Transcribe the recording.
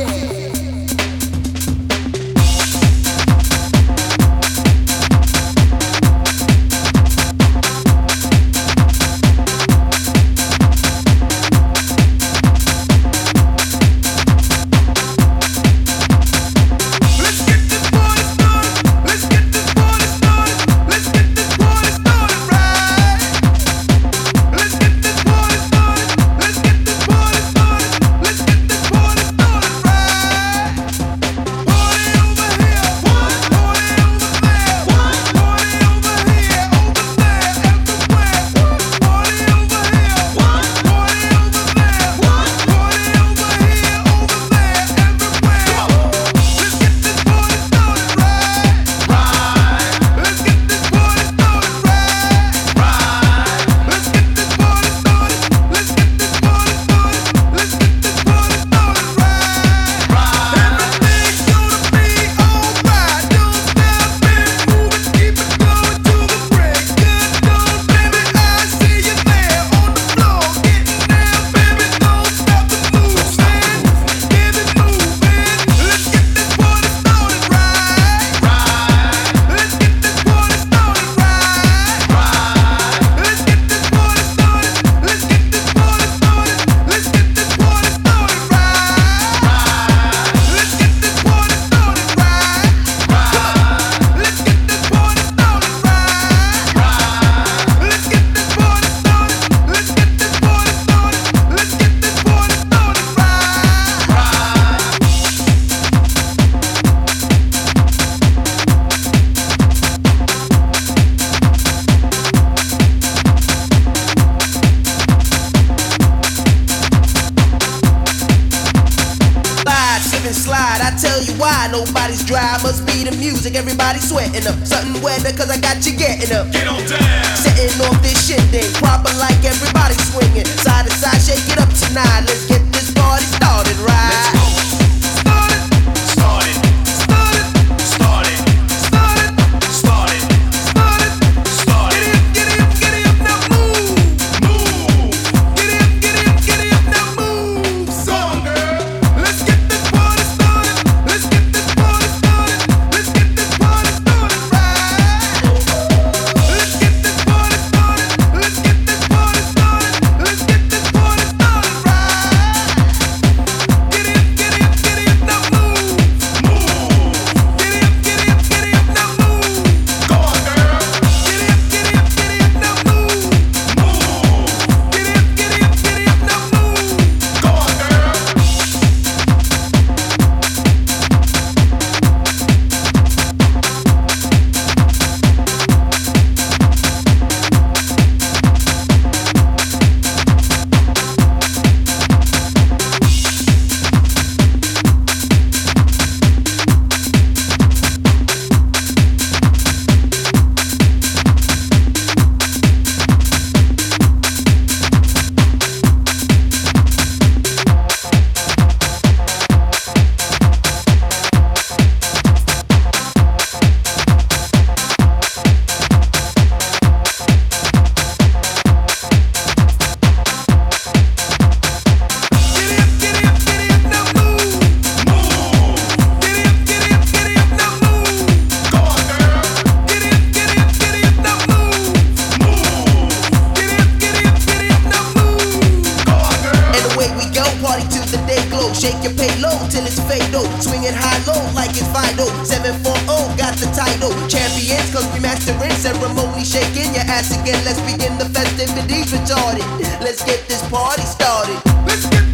Yeah. dry, must be the music. Everybody sweating up. Something weather, cause I got you getting up. Get on down. Setting off this shit, then proper like everybody swinging. Side to side, shake it up tonight. Let's it's fatal. Swinging high low like it's vital. 740 got the title. Champions, cause we mastering. Ceremony shaking your ass again. Let's begin the festivities retarded. Let's get this party started. Let's get